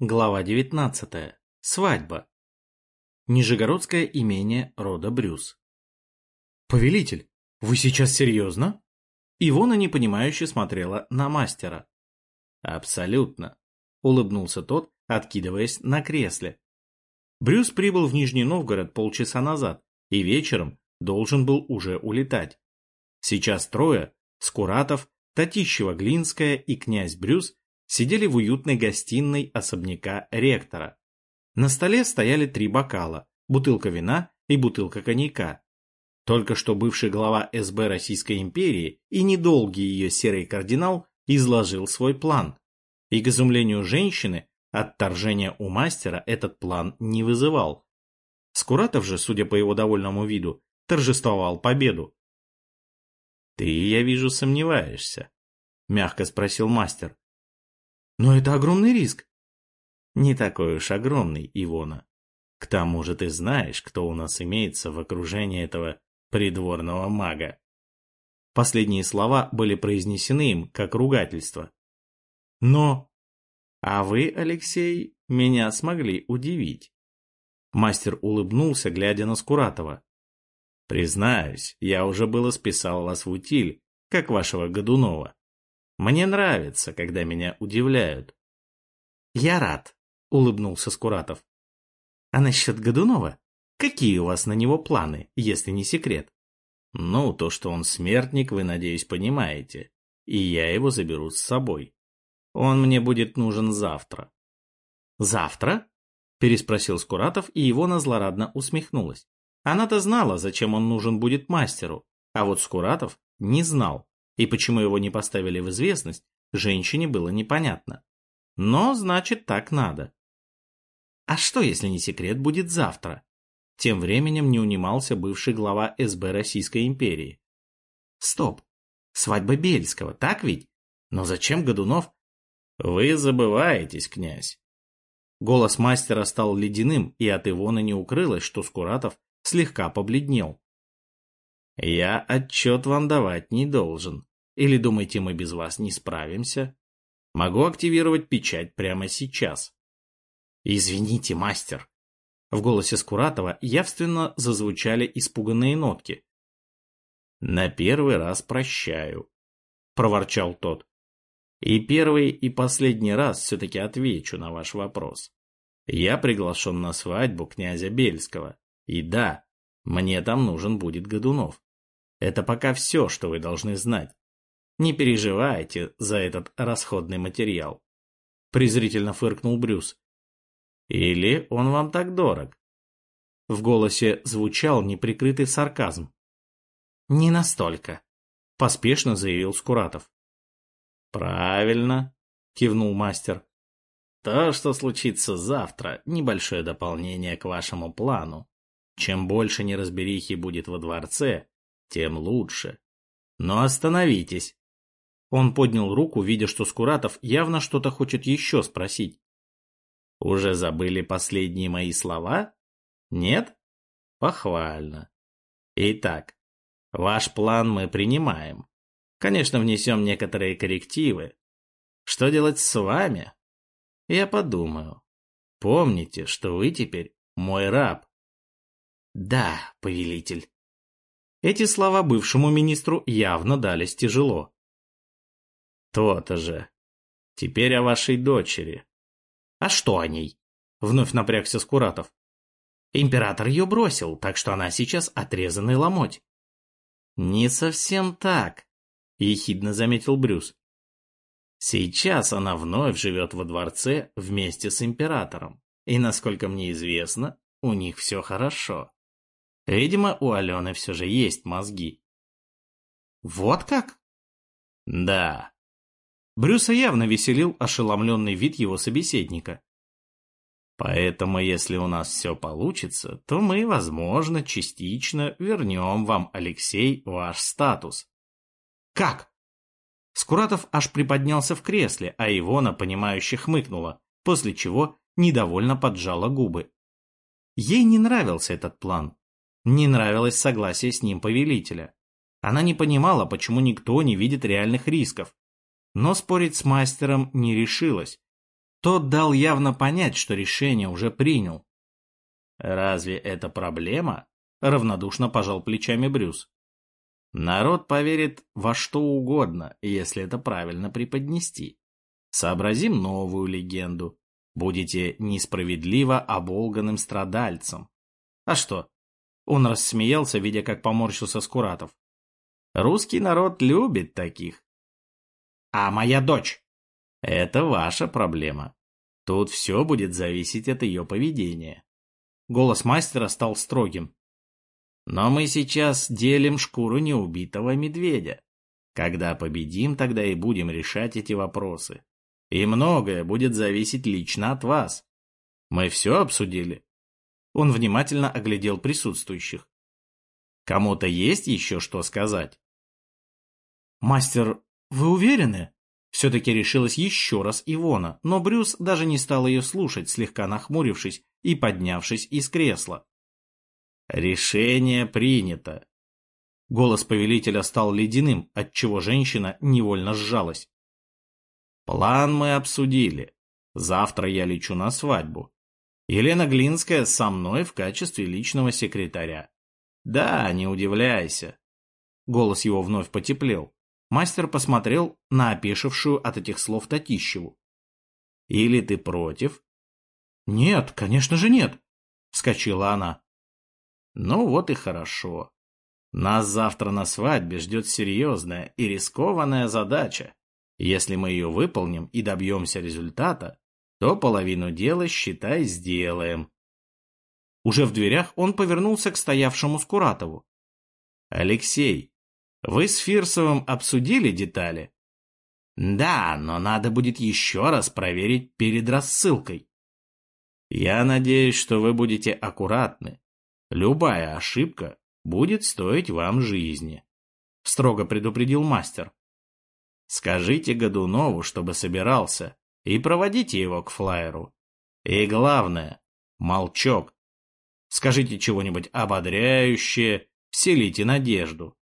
Глава 19. Свадьба. Нижегородское имение рода Брюс. «Повелитель, вы сейчас серьезно?» Ивона непонимающе смотрела на мастера. «Абсолютно», — улыбнулся тот, откидываясь на кресле. Брюс прибыл в Нижний Новгород полчаса назад и вечером должен был уже улетать. Сейчас трое, Скуратов, Татищева-Глинская и князь Брюс сидели в уютной гостиной особняка ректора. На столе стояли три бокала, бутылка вина и бутылка коньяка. Только что бывший глава СБ Российской империи и недолгий ее серый кардинал изложил свой план. И, к изумлению женщины, отторжения у мастера этот план не вызывал. Скуратов же, судя по его довольному виду, торжествовал победу. «Ты, я вижу, сомневаешься», — мягко спросил мастер. Но это огромный риск. Не такой уж огромный, Ивона. К тому же ты знаешь, кто у нас имеется в окружении этого придворного мага. Последние слова были произнесены им как ругательство. Но... А вы, Алексей, меня смогли удивить. Мастер улыбнулся, глядя на Скуратова. Признаюсь, я уже было списал вас в утиль, как вашего Годунова. Мне нравится, когда меня удивляют. Я рад, улыбнулся Скуратов. А насчет Годунова? Какие у вас на него планы, если не секрет? Ну, то, что он смертник, вы, надеюсь, понимаете. И я его заберу с собой. Он мне будет нужен завтра. Завтра? Переспросил Скуратов, и Ивона злорадно усмехнулась. Она-то знала, зачем он нужен будет мастеру, а вот Скуратов не знал. И почему его не поставили в известность, женщине было непонятно. Но, значит, так надо. А что, если не секрет, будет завтра? Тем временем не унимался бывший глава СБ Российской империи. Стоп. Свадьба Бельского, так ведь? Но зачем Годунов? Вы забываетесь, князь. Голос мастера стал ледяным, и от Ивона не укрылось, что Скуратов слегка побледнел. Я отчет вам давать не должен. Или думаете, мы без вас не справимся? Могу активировать печать прямо сейчас. Извините, мастер. В голосе Скуратова явственно зазвучали испуганные нотки. На первый раз прощаю, проворчал тот. И первый и последний раз все-таки отвечу на ваш вопрос. Я приглашен на свадьбу князя Бельского. И да, мне там нужен будет Годунов. Это пока все, что вы должны знать. Не переживайте за этот расходный материал. Презрительно фыркнул Брюс. Или он вам так дорог? В голосе звучал неприкрытый сарказм. Не настолько, поспешно заявил Скуратов. Правильно, кивнул мастер. То, что случится завтра, небольшое дополнение к вашему плану. Чем больше неразберихи будет во дворце, тем лучше. Но остановитесь. Он поднял руку, видя, что Скуратов явно что-то хочет еще спросить. «Уже забыли последние мои слова? Нет? Похвально. Итак, ваш план мы принимаем. Конечно, внесем некоторые коррективы. Что делать с вами? Я подумаю. Помните, что вы теперь мой раб. Да, повелитель. Эти слова бывшему министру явно дались тяжело. То-то же. Теперь о вашей дочери. А что о ней? Вновь напрягся Скуратов. Император ее бросил, так что она сейчас отрезанный ломоть. Не совсем так, ехидно заметил Брюс. Сейчас она вновь живет во дворце вместе с императором. И, насколько мне известно, у них все хорошо. Видимо, у Алены все же есть мозги. Вот как? Да. Брюса явно веселил ошеломленный вид его собеседника. Поэтому, если у нас все получится, то мы, возможно, частично вернем вам, Алексей, ваш статус. Как? Скуратов аж приподнялся в кресле, а Ивона, понимающе хмыкнула, после чего недовольно поджала губы. Ей не нравился этот план. Не нравилось согласие с ним повелителя. Она не понимала, почему никто не видит реальных рисков, но спорить с мастером не решилась. Тот дал явно понять, что решение уже принял. «Разве это проблема?» — равнодушно пожал плечами Брюс. «Народ поверит во что угодно, если это правильно преподнести. Сообразим новую легенду. Будете несправедливо оболганным страдальцем. А что? Он рассмеялся, видя, как поморщился Скуратов. Русский народ любит таких. А моя дочь? Это ваша проблема. Тут все будет зависеть от ее поведения. Голос мастера стал строгим. Но мы сейчас делим шкуру неубитого медведя. Когда победим, тогда и будем решать эти вопросы. И многое будет зависеть лично от вас. Мы все обсудили. Он внимательно оглядел присутствующих. Кому-то есть еще что сказать? Мастер, вы уверены? Все-таки решилась еще раз Ивона, но Брюс даже не стал ее слушать, слегка нахмурившись и поднявшись из кресла. «Решение принято!» Голос повелителя стал ледяным, отчего женщина невольно сжалась. План мы обсудили. Завтра я лечу на свадьбу. Елена Глинская со мной в качестве личного секретаря. Да, не удивляйся. Голос его вновь потеплел. Мастер посмотрел на опешившую от этих слов Татищеву. Или ты против? Нет, конечно же нет, вскочила она. Ну вот и хорошо. Нас завтра на свадьбе ждет серьезная и рискованная задача. Если мы ее выполним и добьемся результата, то половину дела, считай, сделаем. Уже в дверях он повернулся к стоявшему Скуратову. «Алексей, вы с Фирсовым обсудили детали?» «Да, но надо будет еще раз проверить перед рассылкой». «Я надеюсь, что вы будете аккуратны. Любая ошибка будет стоить вам жизни», — строго предупредил мастер. Скажите Годунову, чтобы собирался, и проводите его к флайеру. И главное, молчок. Скажите чего-нибудь ободряющее, вселите надежду.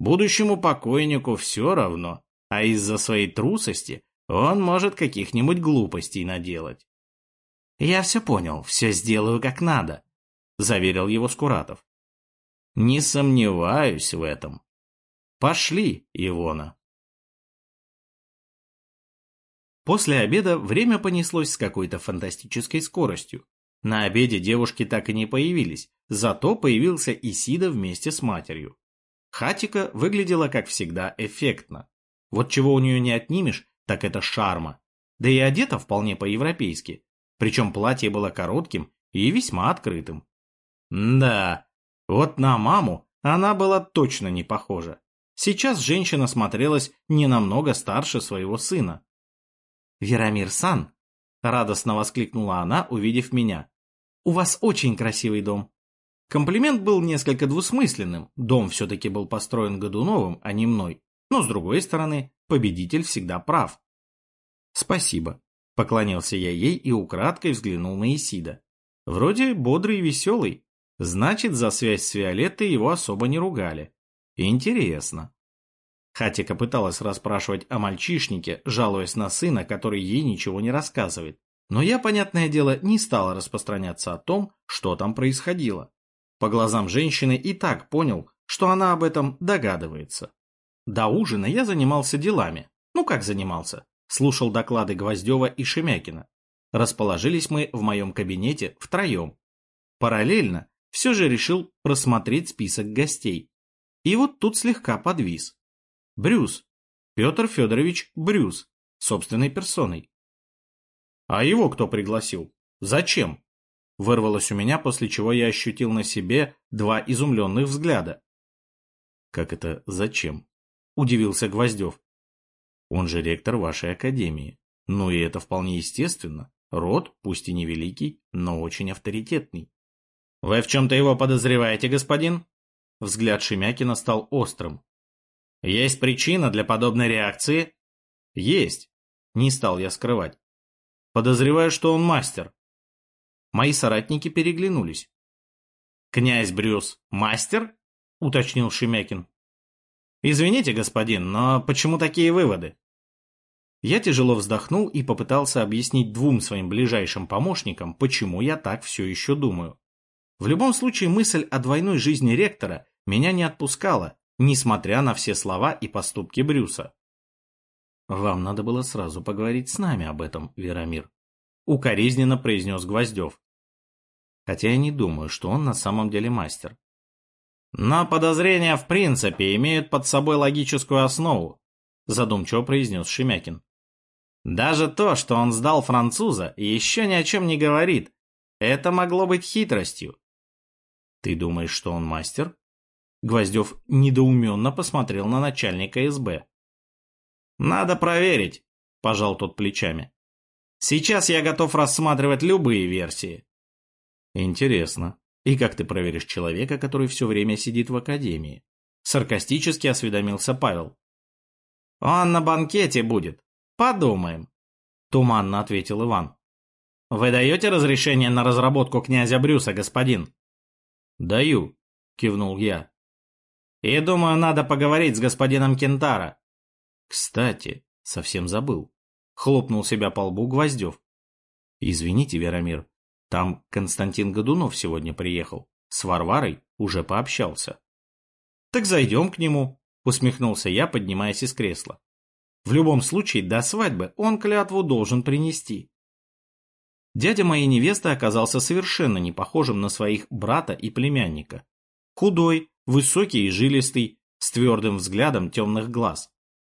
Будущему покойнику все равно, а из-за своей трусости он может каких-нибудь глупостей наделать. «Я все понял, все сделаю как надо», — заверил его Скуратов. «Не сомневаюсь в этом. Пошли, Ивона». После обеда время понеслось с какой-то фантастической скоростью. На обеде девушки так и не появились, зато появился Исида вместе с матерью. Хатика выглядела, как всегда, эффектно. Вот чего у нее не отнимешь, так это шарма. Да и одета вполне по-европейски. Причем платье было коротким и весьма открытым. Да, вот на маму она была точно не похожа. Сейчас женщина смотрелась не намного старше своего сына. «Верамир-сан!» — радостно воскликнула она, увидев меня. «У вас очень красивый дом». Комплимент был несколько двусмысленным, дом все-таки был построен Годуновым, а не мной. Но, с другой стороны, победитель всегда прав. «Спасибо», — поклонился я ей и украдкой взглянул на Исида. Вроде бодрый и веселый. Значит, за связь с Виолеттой его особо не ругали. Интересно. Хатика пыталась расспрашивать о мальчишнике, жалуясь на сына, который ей ничего не рассказывает. Но я, понятное дело, не стала распространяться о том, что там происходило. По глазам женщины и так понял, что она об этом догадывается. До ужина я занимался делами. Ну как занимался? Слушал доклады Гвоздева и Шемякина. Расположились мы в моем кабинете втроем. Параллельно все же решил просмотреть список гостей. И вот тут слегка подвис. Брюс. Петр Федорович Брюс. Собственной персоной. А его кто пригласил? Зачем? Вырвалось у меня, после чего я ощутил на себе два изумленных взгляда. Как это «зачем»? Удивился Гвоздев. Он же ректор вашей академии. Ну и это вполне естественно. Род, пусть и невеликий, но очень авторитетный. Вы в чем-то его подозреваете, господин? Взгляд Шемякина стал острым. Есть причина для подобной реакции? Есть. Не стал я скрывать. Подозреваю, что он мастер. Мои соратники переглянулись. «Князь Брюс мастер?» — уточнил Шемякин. «Извините, господин, но почему такие выводы?» Я тяжело вздохнул и попытался объяснить двум своим ближайшим помощникам, почему я так все еще думаю. В любом случае мысль о двойной жизни ректора меня не отпускала, несмотря на все слова и поступки Брюса. «Вам надо было сразу поговорить с нами об этом, Веромир», — укоризненно произнес Гвоздев. Хотя я не думаю, что он на самом деле мастер. «Но подозрения в принципе имеют под собой логическую основу», — задумчиво произнес Шемякин. «Даже то, что он сдал француза, еще ни о чем не говорит. Это могло быть хитростью». «Ты думаешь, что он мастер?» Гвоздев недоуменно посмотрел на начальника СБ. «Надо проверить», – пожал тот плечами. «Сейчас я готов рассматривать любые версии». «Интересно. И как ты проверишь человека, который все время сидит в академии?» Саркастически осведомился Павел. «Он на банкете будет. Подумаем», – туманно ответил Иван. «Вы даете разрешение на разработку князя Брюса, господин?» «Даю», – кивнул я. И думаю, надо поговорить с господином Кентара. Кстати, совсем забыл. Хлопнул себя по лбу Гвоздев. Извините, Веромир, там Константин Годунов сегодня приехал. С Варварой уже пообщался. Так зайдем к нему, усмехнулся я, поднимаясь из кресла. В любом случае, до свадьбы он клятву должен принести. Дядя моей невесты оказался совершенно не похожим на своих брата и племянника. Худой, высокий и жилистый, с твердым взглядом темных глаз.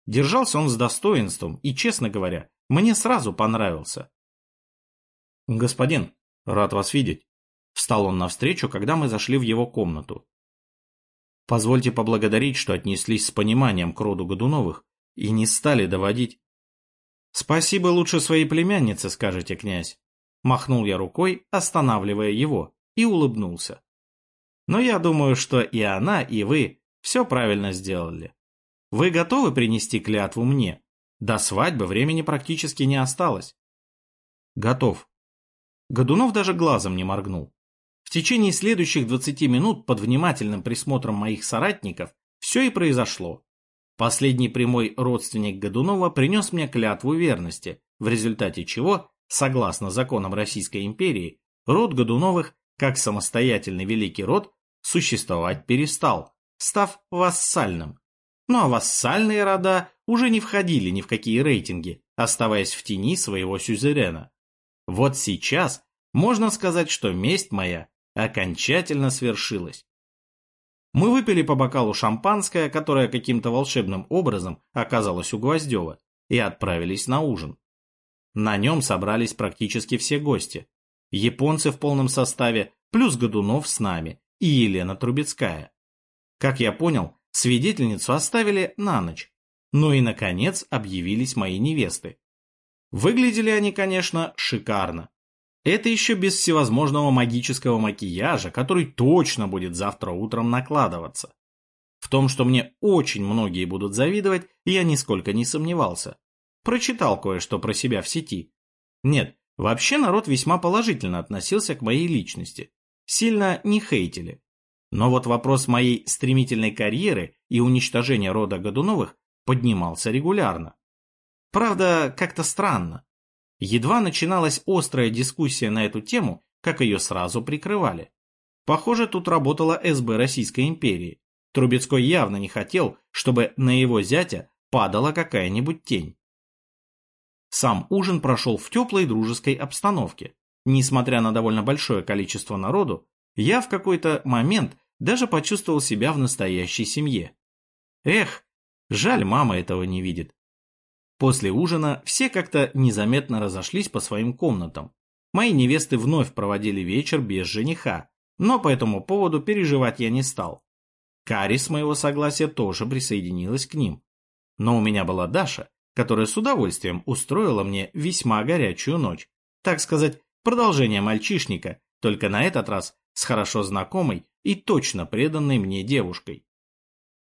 Держался он с достоинством и, честно говоря, мне сразу понравился. «Господин, рад вас видеть», — встал он навстречу, когда мы зашли в его комнату. «Позвольте поблагодарить, что отнеслись с пониманием к роду Годуновых и не стали доводить...» «Спасибо лучше своей племяннице, скажете, князь», — махнул я рукой, останавливая его, и улыбнулся. Но я думаю, что и она, и вы все правильно сделали. Вы готовы принести клятву мне? До свадьбы времени практически не осталось. Готов. Годунов даже глазом не моргнул. В течение следующих 20 минут под внимательным присмотром моих соратников все и произошло. Последний прямой родственник Годунова принес мне клятву верности, в результате чего, согласно законам Российской империи, род Годуновых, как самостоятельный великий род, существовать перестал, став вассальным. Ну а вассальные рода уже не входили ни в какие рейтинги, оставаясь в тени своего сюзерена. Вот сейчас можно сказать, что месть моя окончательно свершилась. Мы выпили по бокалу шампанское, которое каким-то волшебным образом оказалось у Гвоздева, и отправились на ужин. На нем собрались практически все гости. Японцы в полном составе, плюс Годунов с нами, и Елена Трубецкая. Как я понял, свидетельницу оставили на ночь. Ну и, наконец, объявились мои невесты. Выглядели они, конечно, шикарно. Это еще без всевозможного магического макияжа, который точно будет завтра утром накладываться. В том, что мне очень многие будут завидовать, я нисколько не сомневался. Прочитал кое-что про себя в сети. Нет, вообще народ весьма положительно относился к моей личности сильно не хейтили. Но вот вопрос моей стремительной карьеры и уничтожения рода Годуновых поднимался регулярно. Правда, как-то странно. Едва начиналась острая дискуссия на эту тему, как ее сразу прикрывали. Похоже, тут работала СБ Российской империи. Трубецкой явно не хотел, чтобы на его зятя падала какая-нибудь тень. Сам ужин прошел в теплой дружеской обстановке. Несмотря на довольно большое количество народу, я в какой-то момент даже почувствовал себя в настоящей семье. Эх, жаль, мама этого не видит. После ужина все как-то незаметно разошлись по своим комнатам. Мои невесты вновь проводили вечер без жениха, но по этому поводу переживать я не стал. Кари с моего согласия тоже присоединилась к ним. Но у меня была Даша, которая с удовольствием устроила мне весьма горячую ночь. Так сказать, Продолжение мальчишника, только на этот раз с хорошо знакомой и точно преданной мне девушкой.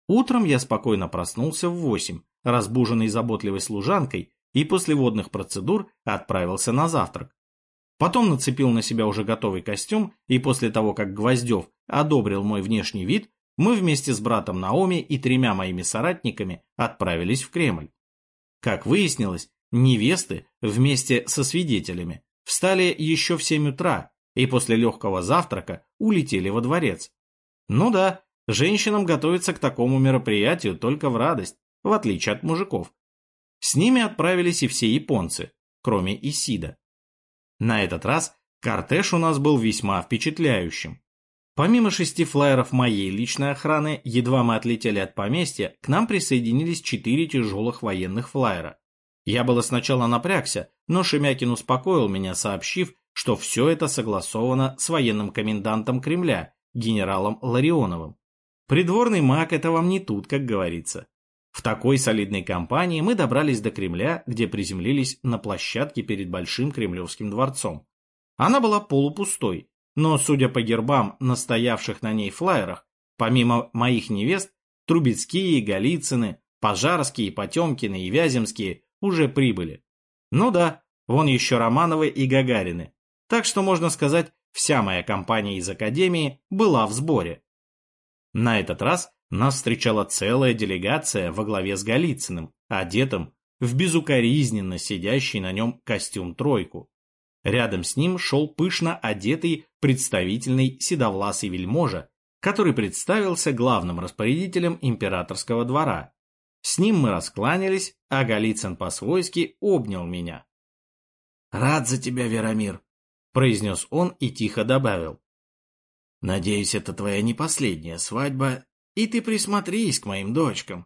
Утром я спокойно проснулся в восемь, разбуженный заботливой служанкой, и после водных процедур отправился на завтрак. Потом нацепил на себя уже готовый костюм, и после того, как Гвоздев одобрил мой внешний вид, мы вместе с братом Наоми и тремя моими соратниками отправились в Кремль. Как выяснилось, невесты вместе со свидетелями встали еще в семь утра и после легкого завтрака улетели во дворец. Ну да, женщинам готовиться к такому мероприятию только в радость, в отличие от мужиков. С ними отправились и все японцы, кроме Исида. На этот раз кортеж у нас был весьма впечатляющим. Помимо шести флайеров моей личной охраны, едва мы отлетели от поместья, к нам присоединились четыре тяжелых военных флайера. Я было сначала напрягся, но Шемякин успокоил меня, сообщив, что все это согласовано с военным комендантом Кремля, генералом Ларионовым. Придворный маг – это вам не тут, как говорится. В такой солидной компании мы добрались до Кремля, где приземлились на площадке перед Большим Кремлевским дворцом. Она была полупустой, но, судя по гербам, настоявших на ней флайерах, помимо моих невест, Трубецкие, Голицыны, Пожарские, Потемкины и Вяземские уже прибыли. Ну да, вон еще Романовы и Гагарины. Так что, можно сказать, вся моя компания из Академии была в сборе. На этот раз нас встречала целая делегация во главе с Голицыным, одетым в безукоризненно сидящий на нем костюм-тройку. Рядом с ним шел пышно одетый представительный седовласый вельможа, который представился главным распорядителем императорского двора. С ним мы раскланялись, а Голицын по-свойски обнял меня. «Рад за тебя, Верамир», — произнес он и тихо добавил. «Надеюсь, это твоя не последняя свадьба, и ты присмотрись к моим дочкам».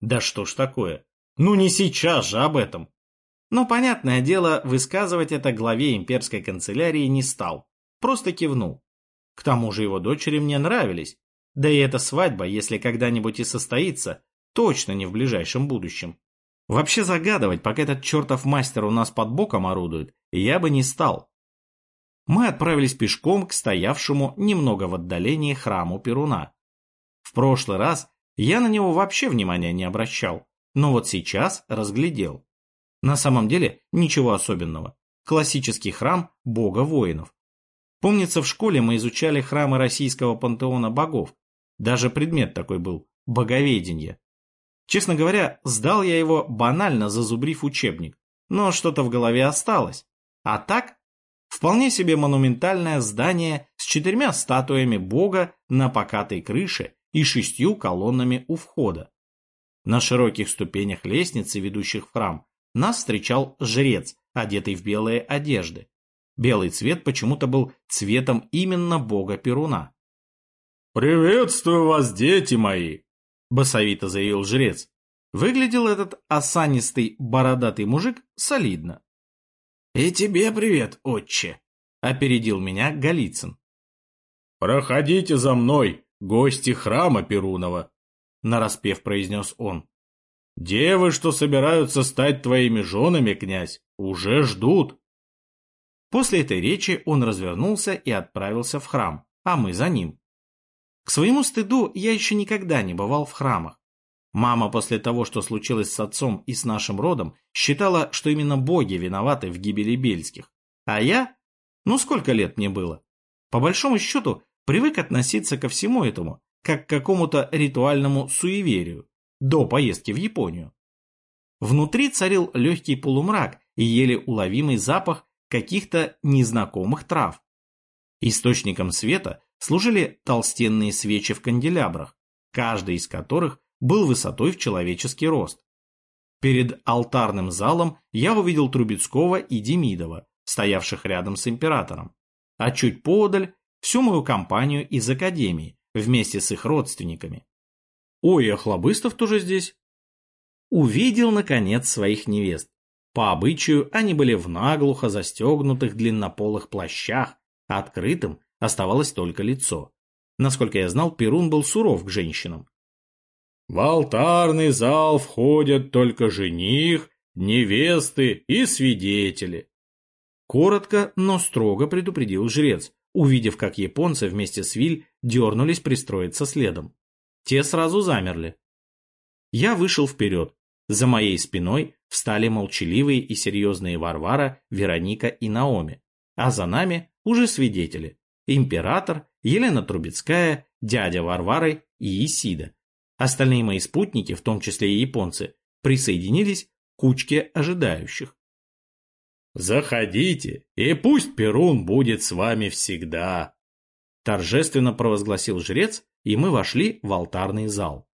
«Да что ж такое? Ну не сейчас же об этом!» Но, понятное дело, высказывать это главе имперской канцелярии не стал, просто кивнул. К тому же его дочери мне нравились, да и эта свадьба, если когда-нибудь и состоится, точно не в ближайшем будущем. Вообще загадывать, пока этот чертов мастер у нас под боком орудует, я бы не стал. Мы отправились пешком к стоявшему немного в отдалении храму Перуна. В прошлый раз я на него вообще внимания не обращал, но вот сейчас разглядел. На самом деле ничего особенного. Классический храм бога воинов. Помнится, в школе мы изучали храмы российского пантеона богов. Даже предмет такой был – боговедение. Честно говоря, сдал я его, банально зазубрив учебник. Но что-то в голове осталось. А так, вполне себе монументальное здание с четырьмя статуями бога на покатой крыше и шестью колоннами у входа. На широких ступенях лестницы, ведущих в храм, нас встречал жрец, одетый в белые одежды. Белый цвет почему-то был цветом именно бога Перуна. «Приветствую вас, дети мои!» – басовито заявил жрец. Выглядел этот осанистый бородатый мужик солидно. «И тебе привет, отче!» – опередил меня Голицын. «Проходите за мной, гости храма Перунова!» – нараспев произнес он. Девы, что собираются стать твоими женами, князь, уже ждут. После этой речи он развернулся и отправился в храм, а мы за ним. К своему стыду я еще никогда не бывал в храмах. Мама после того, что случилось с отцом и с нашим родом, считала, что именно боги виноваты в гибели Бельских. А я? Ну сколько лет мне было? По большому счету, привык относиться ко всему этому, как к какому-то ритуальному суеверию до поездки в Японию. Внутри царил легкий полумрак и еле уловимый запах каких-то незнакомых трав. Источником света служили толстенные свечи в канделябрах, каждый из которых был высотой в человеческий рост. Перед алтарным залом я увидел Трубецкого и Демидова, стоявших рядом с императором, а чуть поодаль всю мою компанию из академии вместе с их родственниками. Ой, а Хлобыстов тоже здесь. Увидел, наконец, своих невест. По обычаю, они были в наглухо застегнутых длиннополых плащах, открытым оставалось только лицо. Насколько я знал, Перун был суров к женщинам. В алтарный зал входят только жених, невесты и свидетели. Коротко, но строго предупредил жрец, увидев, как японцы вместе с Виль дернулись пристроиться следом. Те сразу замерли. Я вышел вперед. За моей спиной встали молчаливые и серьезные Варвара, Вероника и Наоми. А за нами уже свидетели. Император, Елена Трубецкая, дядя Варвары и Исида. Остальные мои спутники, в том числе и японцы, присоединились к кучке ожидающих. «Заходите, и пусть Перун будет с вами всегда!» Торжественно провозгласил жрец, и мы вошли в алтарный зал.